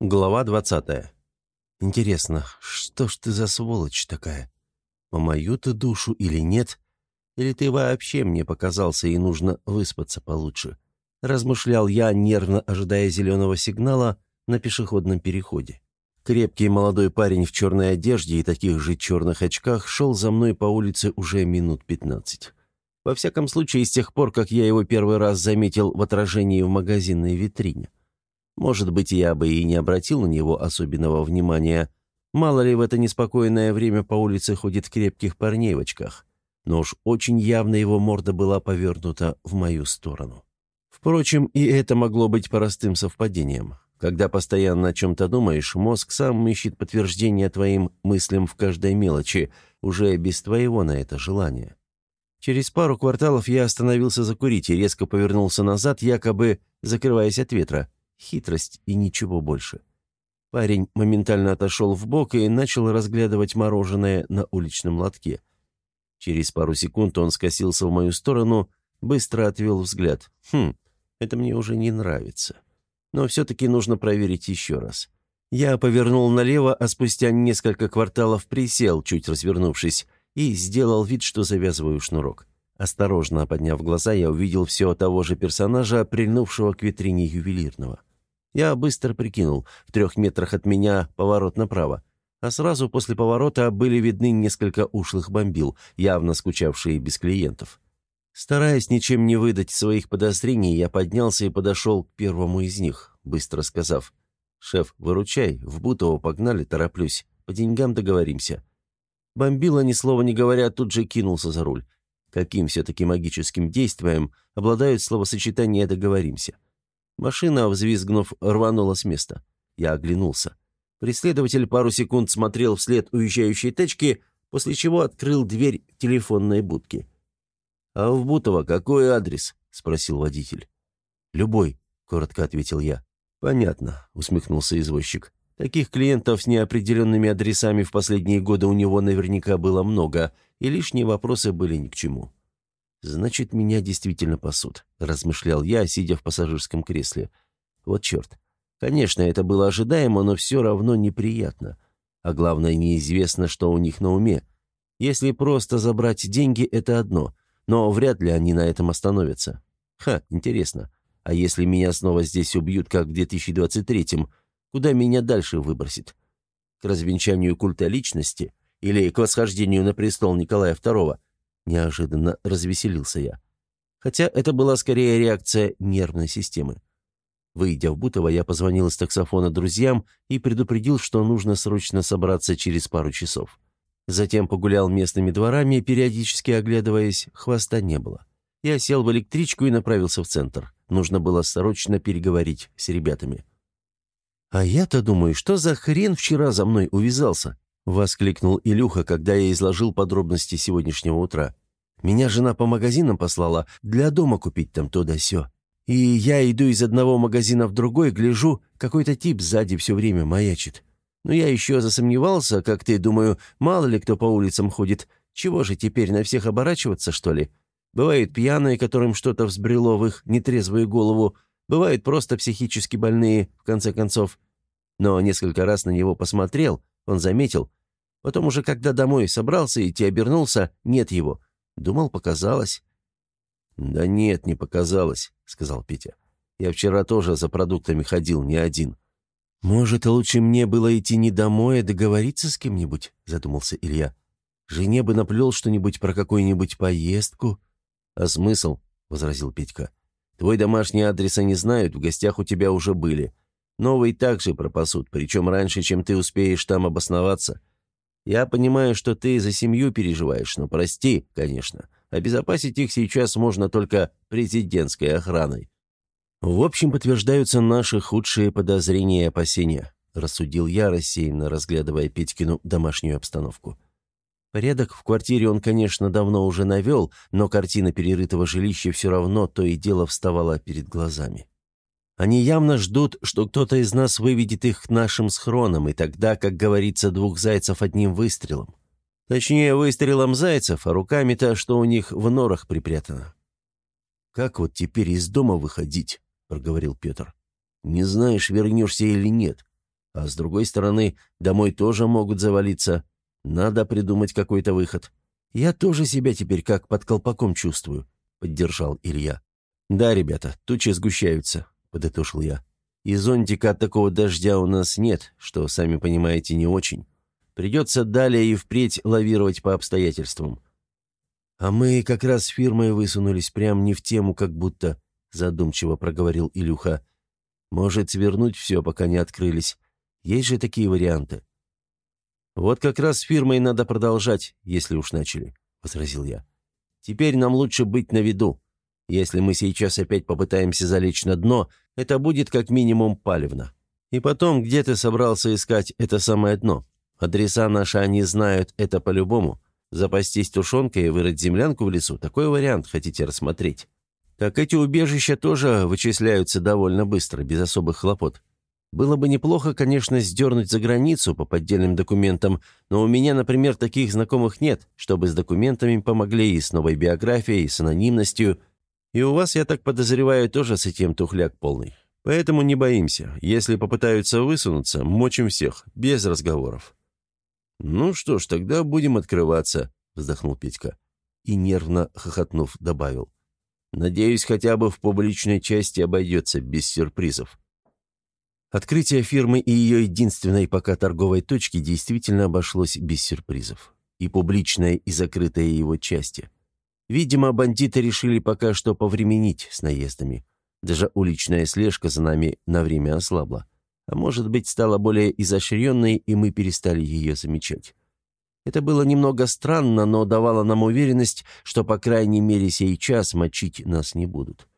Глава двадцатая. Интересно, что ж ты за сволочь такая? По мою-то душу или нет? Или ты вообще мне показался и нужно выспаться получше? Размышлял я, нервно ожидая зеленого сигнала на пешеходном переходе. Крепкий молодой парень в черной одежде и таких же черных очках шел за мной по улице уже минут пятнадцать. Во всяком случае, с тех пор, как я его первый раз заметил в отражении в магазинной витрине. Может быть, я бы и не обратил на него особенного внимания. Мало ли в это неспокойное время по улице ходит крепких парней в очках. Но уж очень явно его морда была повернута в мою сторону. Впрочем, и это могло быть простым совпадением. Когда постоянно о чем-то думаешь, мозг сам ищет подтверждение твоим мыслям в каждой мелочи, уже без твоего на это желания. Через пару кварталов я остановился закурить и резко повернулся назад, якобы закрываясь от ветра. Хитрость и ничего больше. Парень моментально отошел в бок и начал разглядывать мороженое на уличном лотке. Через пару секунд он скосился в мою сторону, быстро отвел взгляд. «Хм, это мне уже не нравится. Но все-таки нужно проверить еще раз». Я повернул налево, а спустя несколько кварталов присел, чуть развернувшись, и сделал вид, что завязываю шнурок. Осторожно подняв глаза, я увидел все того же персонажа, прильнувшего к витрине ювелирного. Я быстро прикинул, в трех метрах от меня поворот направо, а сразу после поворота были видны несколько ушлых бомбил, явно скучавшие без клиентов. Стараясь ничем не выдать своих подозрений, я поднялся и подошел к первому из них, быстро сказав, «Шеф, выручай, в Бутово погнали, тороплюсь, по деньгам договоримся». Бомбила, ни слова не говоря, тут же кинулся за руль. Каким все-таки магическим действием обладают словосочетания «договоримся»? Машина, взвизгнув, рванула с места. Я оглянулся. Преследователь пару секунд смотрел вслед уезжающей тачки, после чего открыл дверь телефонной будки. «А в Бутово какой адрес?» — спросил водитель. «Любой», — коротко ответил я. «Понятно», — усмехнулся извозчик. «Таких клиентов с неопределенными адресами в последние годы у него наверняка было много, и лишние вопросы были ни к чему». «Значит, меня действительно пасут», — размышлял я, сидя в пассажирском кресле. «Вот черт. Конечно, это было ожидаемо, но все равно неприятно. А главное, неизвестно, что у них на уме. Если просто забрать деньги, это одно, но вряд ли они на этом остановятся. Ха, интересно. А если меня снова здесь убьют, как в 2023-м, куда меня дальше выбросит? К развенчанию культа личности или к восхождению на престол Николая II?» Неожиданно развеселился я. Хотя это была скорее реакция нервной системы. Выйдя в Бутово, я позвонил из таксофона друзьям и предупредил, что нужно срочно собраться через пару часов. Затем погулял местными дворами, периодически оглядываясь, хвоста не было. Я сел в электричку и направился в центр. Нужно было срочно переговорить с ребятами. «А я-то думаю, что за хрен вчера за мной увязался?» — воскликнул Илюха, когда я изложил подробности сегодняшнего утра. Меня жена по магазинам послала для дома купить там то да сё. И я иду из одного магазина в другой, гляжу, какой-то тип сзади все время маячит. Но я еще засомневался, как ты, думаю, мало ли кто по улицам ходит. Чего же теперь, на всех оборачиваться, что ли? Бывают пьяные, которым что-то взбрело в их нетрезвую голову, бывают просто психически больные, в конце концов. Но несколько раз на него посмотрел, он заметил. Потом уже, когда домой собрался идти обернулся, нет его. Думал, показалось». «Да нет, не показалось», — сказал Петя. «Я вчера тоже за продуктами ходил, не один». «Может, лучше мне было идти не домой, а договориться с кем-нибудь?» — задумался Илья. «Жене бы наплел что-нибудь про какую-нибудь поездку». «А смысл?» — возразил Петька. «Твой домашний адрес они знают, в гостях у тебя уже были. Новый также пропасут, причем раньше, чем ты успеешь там обосноваться. Я понимаю, что ты за семью переживаешь, но прости, конечно. Обезопасить их сейчас можно только президентской охраной. В общем, подтверждаются наши худшие подозрения и опасения, рассудил я, рассеянно разглядывая Петькину домашнюю обстановку. Порядок в квартире он, конечно, давно уже навел, но картина перерытого жилища все равно то и дело вставала перед глазами. Они явно ждут, что кто-то из нас выведет их к нашим схронам, и тогда, как говорится, двух зайцев одним выстрелом. Точнее, выстрелом зайцев, а руками-то, что у них в норах припрятано. «Как вот теперь из дома выходить?» — проговорил Петр. «Не знаешь, вернешься или нет. А с другой стороны, домой тоже могут завалиться. Надо придумать какой-то выход. Я тоже себя теперь как под колпаком чувствую», — поддержал Илья. «Да, ребята, тучи сгущаются», — подытожил я. «И зонтика от такого дождя у нас нет, что, сами понимаете, не очень. Придется далее и впредь лавировать по обстоятельствам». «А мы как раз с фирмой высунулись прямо не в тему, как будто», — задумчиво проговорил Илюха. «Может, свернуть все, пока не открылись. Есть же такие варианты». «Вот как раз с фирмой надо продолжать, если уж начали», — возразил я. «Теперь нам лучше быть на виду. Если мы сейчас опять попытаемся залечь на дно, это будет как минимум палевно. И потом, где ты собрался искать это самое дно? Адреса наши они знают это по-любому. Запастись тушенкой и вырыть землянку в лесу – такой вариант хотите рассмотреть. Так эти убежища тоже вычисляются довольно быстро, без особых хлопот. Было бы неплохо, конечно, сдернуть за границу по поддельным документам, но у меня, например, таких знакомых нет, чтобы с документами помогли и с новой биографией, и с анонимностью, и у вас, я так подозреваю, тоже с этим тухляк полный. Поэтому не боимся. Если попытаются высунуться, мочим всех, без разговоров». «Ну что ж, тогда будем открываться», — вздохнул Петька. И, нервно хохотнув, добавил. «Надеюсь, хотя бы в публичной части обойдется без сюрпризов». Открытие фирмы и ее единственной пока торговой точки действительно обошлось без сюрпризов. И публичная, и закрытая его части. Видимо, бандиты решили пока что повременить с наездами. Даже уличная слежка за нами на время ослабла. А может быть, стала более изощренной, и мы перестали ее замечать. Это было немного странно, но давало нам уверенность, что, по крайней мере, сейчас мочить нас не будут.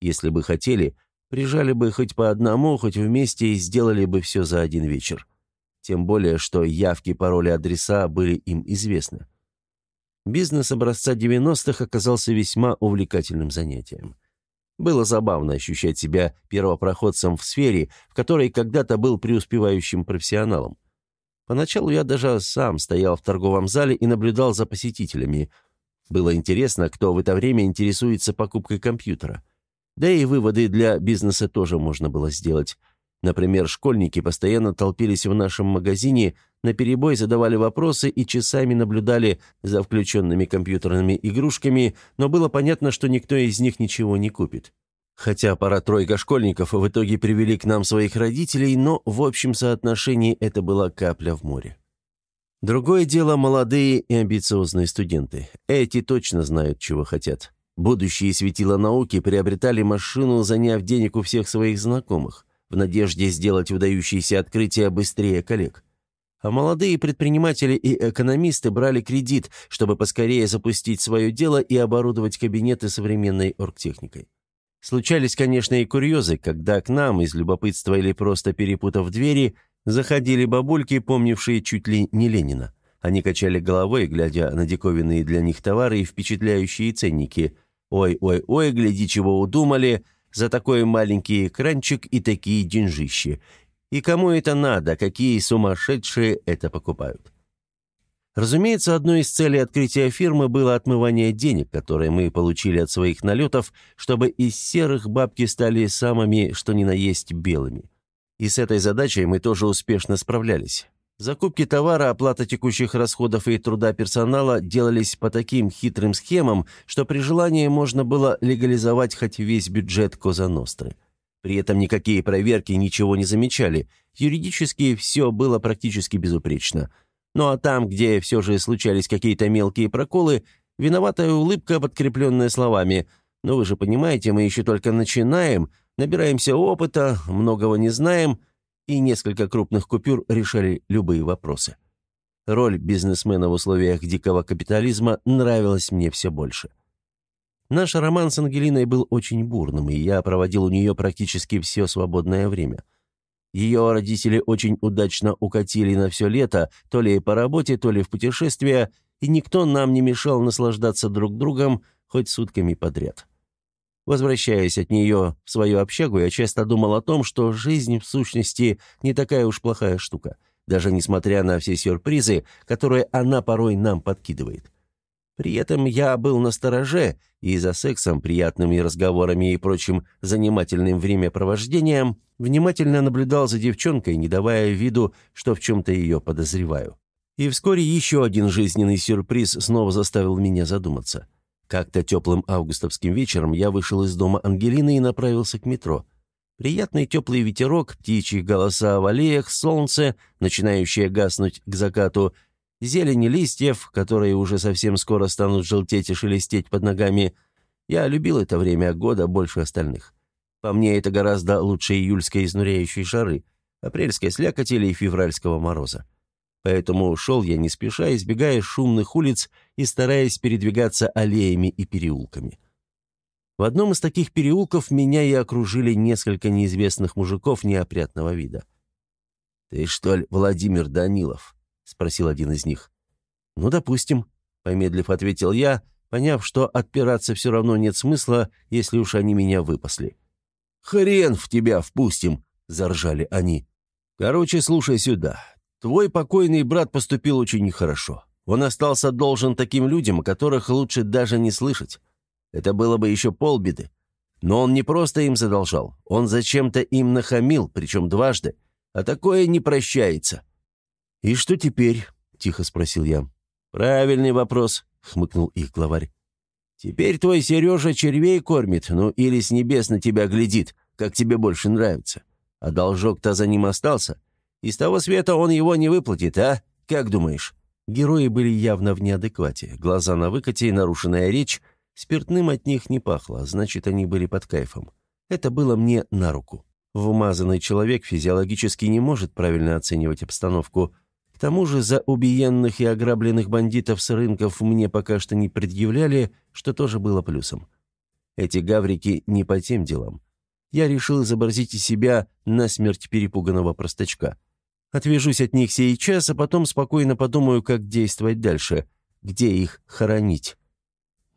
Если бы хотели, прижали бы хоть по одному, хоть вместе и сделали бы все за один вечер. Тем более, что явки, пароли, адреса были им известны. Бизнес образца 90-х оказался весьма увлекательным занятием. Было забавно ощущать себя первопроходцем в сфере, в которой когда-то был преуспевающим профессионалом. Поначалу я даже сам стоял в торговом зале и наблюдал за посетителями. Было интересно, кто в это время интересуется покупкой компьютера. Да и выводы для бизнеса тоже можно было сделать. Например, школьники постоянно толпились в нашем магазине, наперебой задавали вопросы и часами наблюдали за включенными компьютерными игрушками, но было понятно, что никто из них ничего не купит. Хотя пара-тройка школьников в итоге привели к нам своих родителей, но в общем соотношении это была капля в море. Другое дело молодые и амбициозные студенты. Эти точно знают, чего хотят. Будущие светила науки приобретали машину, заняв денег у всех своих знакомых в надежде сделать выдающиеся открытия быстрее коллег. А молодые предприниматели и экономисты брали кредит, чтобы поскорее запустить свое дело и оборудовать кабинеты современной оргтехникой. Случались, конечно, и курьезы, когда к нам, из любопытства или просто перепутав двери, заходили бабульки, помнившие чуть ли не Ленина. Они качали головой, глядя на диковинные для них товары и впечатляющие ценники. «Ой-ой-ой, гляди, чего удумали!» за такой маленький экранчик и такие деньжищи. И кому это надо, какие сумасшедшие это покупают? Разумеется, одной из целей открытия фирмы было отмывание денег, которые мы получили от своих налетов, чтобы из серых бабки стали самыми, что ни на есть, белыми. И с этой задачей мы тоже успешно справлялись. Закупки товара, оплата текущих расходов и труда персонала делались по таким хитрым схемам, что при желании можно было легализовать хоть весь бюджет Коза Ностры. При этом никакие проверки ничего не замечали, юридически все было практически безупречно. Ну а там, где все же случались какие-то мелкие проколы, виноватая улыбка, подкрепленная словами «Ну вы же понимаете, мы еще только начинаем, набираемся опыта, многого не знаем», и несколько крупных купюр решали любые вопросы. Роль бизнесмена в условиях дикого капитализма нравилась мне все больше. Наш роман с Ангелиной был очень бурным, и я проводил у нее практически все свободное время. Ее родители очень удачно укатили на все лето, то ли по работе, то ли в путешествия, и никто нам не мешал наслаждаться друг другом хоть сутками подряд. Возвращаясь от нее в свою общагу, я часто думал о том, что жизнь, в сущности, не такая уж плохая штука, даже несмотря на все сюрпризы, которые она порой нам подкидывает. При этом я был на стороже, и за сексом, приятными разговорами и прочим занимательным времяпровождением внимательно наблюдал за девчонкой, не давая виду, что в чем-то ее подозреваю. И вскоре еще один жизненный сюрприз снова заставил меня задуматься. Как-то теплым августовским вечером я вышел из дома Ангелины и направился к метро. Приятный теплый ветерок, птичьи голоса в аллеях, солнце, начинающее гаснуть к закату, зелень листьев, которые уже совсем скоро станут желтеть и шелестеть под ногами. Я любил это время года больше остальных. По мне, это гораздо лучше июльской изнуряющей жары, апрельской слякоти или февральского мороза. Поэтому шел я не спеша, избегая шумных улиц и стараясь передвигаться аллеями и переулками. В одном из таких переулков меня и окружили несколько неизвестных мужиков неопрятного вида. «Ты что ли Владимир Данилов?» — спросил один из них. «Ну, допустим», — помедлив ответил я, поняв, что отпираться все равно нет смысла, если уж они меня выпасли. «Хрен в тебя впустим!» — заржали они. «Короче, слушай сюда. Твой покойный брат поступил очень нехорошо. Он остался должен таким людям, о которых лучше даже не слышать. Это было бы еще полбеды. Но он не просто им задолжал, он зачем-то им нахамил, причем дважды, а такое не прощается». «И что теперь?» — тихо спросил я. «Правильный вопрос», — хмыкнул их главарь. «Теперь твой Сережа червей кормит, ну или с небес на тебя глядит, как тебе больше нравится. А должок-то за ним остался. Из того света он его не выплатит, а? Как думаешь?» Герои были явно в неадеквате. Глаза на выкате нарушенная речь. Спиртным от них не пахло, значит, они были под кайфом. Это было мне на руку. Вмазанный человек физиологически не может правильно оценивать обстановку. Тому же за убиенных и ограбленных бандитов с рынков мне пока что не предъявляли, что тоже было плюсом. Эти гаврики не по тем делам. Я решил изобразить из себя насмерть перепуганного простачка. Отвяжусь от них сейчас, а потом спокойно подумаю, как действовать дальше, где их хоронить.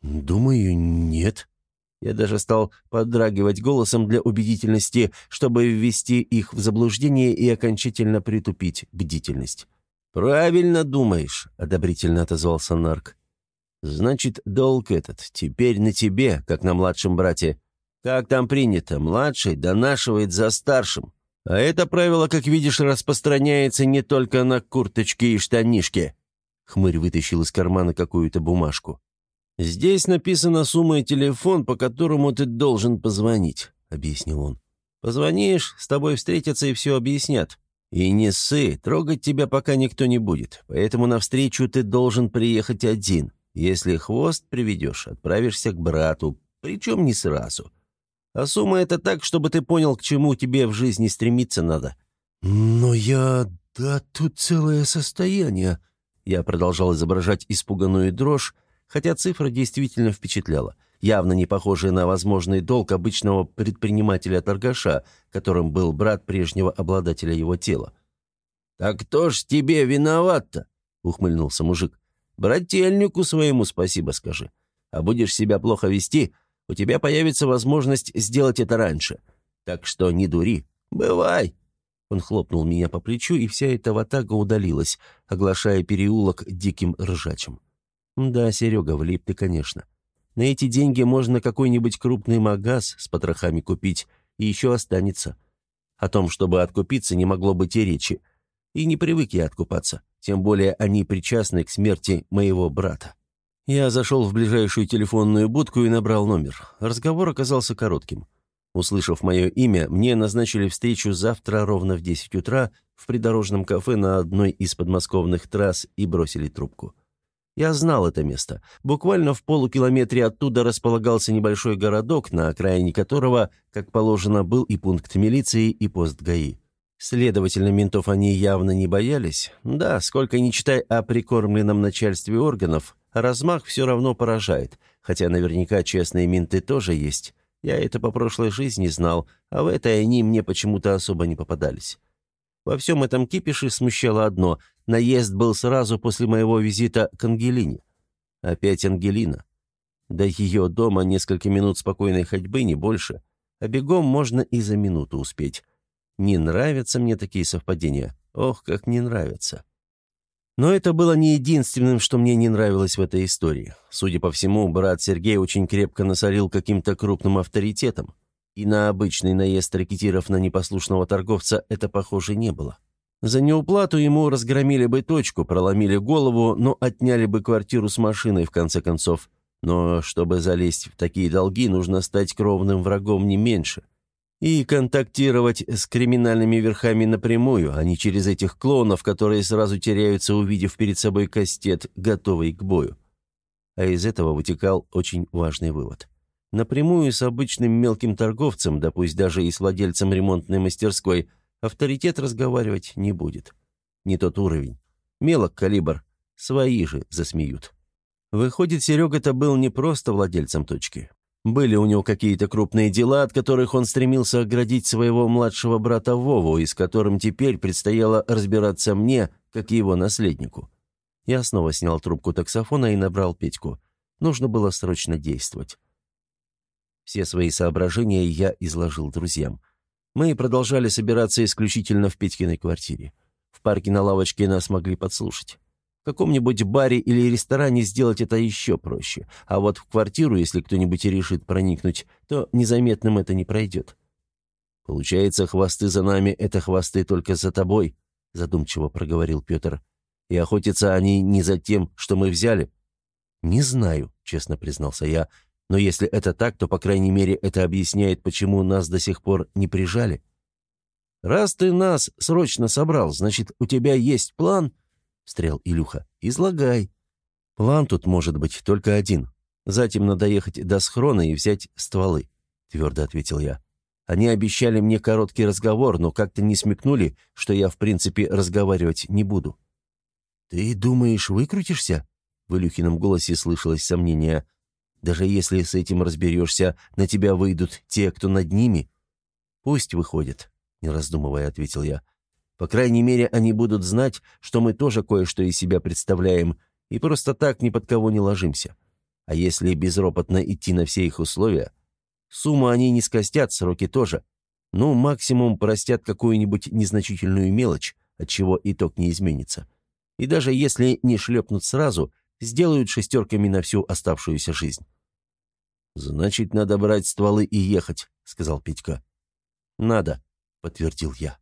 «Думаю, нет». Я даже стал подрагивать голосом для убедительности, чтобы ввести их в заблуждение и окончательно притупить бдительность. «Правильно думаешь», — одобрительно отозвался Нарк. «Значит, долг этот теперь на тебе, как на младшем брате. Как там принято, младший донашивает за старшим. А это правило, как видишь, распространяется не только на курточки и штанишки». Хмырь вытащил из кармана какую-то бумажку. «Здесь написана сумма и телефон, по которому ты должен позвонить», — объяснил он. «Позвонишь, с тобой встретятся и все объяснят. И не ссы, трогать тебя пока никто не будет, поэтому навстречу ты должен приехать один. Если хвост приведешь, отправишься к брату, причем не сразу. А сумма это так, чтобы ты понял, к чему тебе в жизни стремиться надо». «Но я... да тут целое состояние...» Я продолжал изображать испуганную дрожь, хотя цифра действительно впечатляла, явно не похожая на возможный долг обычного предпринимателя-торгаша, которым был брат прежнего обладателя его тела. «Так кто ж тебе виноват-то?» — ухмыльнулся мужик. «Брательнику своему спасибо скажи. А будешь себя плохо вести, у тебя появится возможность сделать это раньше. Так что не дури. Бывай!» Он хлопнул меня по плечу, и вся эта ватага удалилась, оглашая переулок диким ржачем. «Да, Серега, влип ты, конечно. На эти деньги можно какой-нибудь крупный магаз с потрохами купить, и еще останется. О том, чтобы откупиться, не могло быть и речи. И не привык я откупаться, тем более они причастны к смерти моего брата. Я зашел в ближайшую телефонную будку и набрал номер. Разговор оказался коротким. Услышав мое имя, мне назначили встречу завтра ровно в 10 утра в придорожном кафе на одной из подмосковных трасс и бросили трубку. Я знал это место. Буквально в полукилометре оттуда располагался небольшой городок, на окраине которого, как положено, был и пункт милиции, и пост ГАИ. Следовательно, ментов они явно не боялись. Да, сколько ни читай о прикормленном начальстве органов, размах все равно поражает, хотя наверняка честные менты тоже есть. Я это по прошлой жизни знал, а в этой они мне почему-то особо не попадались. Во всем этом кипише смущало одно — наезд был сразу после моего визита к Ангелине. Опять Ангелина. До ее дома несколько минут спокойной ходьбы, не больше. А бегом можно и за минуту успеть. Не нравятся мне такие совпадения. Ох, как не нравятся. Но это было не единственным, что мне не нравилось в этой истории. Судя по всему, брат Сергей очень крепко насолил каким-то крупным авторитетом. И на обычный наезд ракетиров на непослушного торговца это, похоже, не было. За неуплату ему разгромили бы точку, проломили голову, но отняли бы квартиру с машиной, в конце концов. Но чтобы залезть в такие долги, нужно стать кровным врагом не меньше – и контактировать с криминальными верхами напрямую, а не через этих клоунов, которые сразу теряются, увидев перед собой кастет, готовый к бою. А из этого вытекал очень важный вывод. Напрямую с обычным мелким торговцем, да пусть даже и с владельцем ремонтной мастерской, авторитет разговаривать не будет. Не тот уровень. Мелок калибр. Свои же засмеют. Выходит, Серега-то был не просто владельцем точки. Были у него какие-то крупные дела, от которых он стремился оградить своего младшего брата Вову, и с которым теперь предстояло разбираться мне, как его наследнику. Я снова снял трубку таксофона и набрал Петьку. Нужно было срочно действовать. Все свои соображения я изложил друзьям. Мы продолжали собираться исключительно в Петькиной квартире. В парке на лавочке нас могли подслушать. В каком-нибудь баре или ресторане сделать это еще проще. А вот в квартиру, если кто-нибудь решит проникнуть, то незаметным это не пройдет. «Получается, хвосты за нами — это хвосты только за тобой», — задумчиво проговорил Петр. «И охотятся они не за тем, что мы взяли?» «Не знаю», — честно признался я. «Но если это так, то, по крайней мере, это объясняет, почему нас до сих пор не прижали». «Раз ты нас срочно собрал, значит, у тебя есть план?» — встрял Илюха. «Излагай». «План тут может быть только один. Затем надо ехать до схрона и взять стволы», — твердо ответил я. «Они обещали мне короткий разговор, но как-то не смекнули, что я, в принципе, разговаривать не буду». «Ты думаешь, выкрутишься?» — в Илюхином голосе слышалось сомнение. «Даже если с этим разберешься, на тебя выйдут те, кто над ними?» «Пусть выходят», — не раздумывая, ответил я. По крайней мере, они будут знать, что мы тоже кое-что из себя представляем, и просто так ни под кого не ложимся. А если безропотно идти на все их условия, сумму они не скостят, сроки тоже. Ну, максимум простят какую-нибудь незначительную мелочь, от чего итог не изменится. И даже если не шлепнут сразу, сделают шестерками на всю оставшуюся жизнь. «Значит, надо брать стволы и ехать», — сказал Петька. «Надо», — подтвердил я.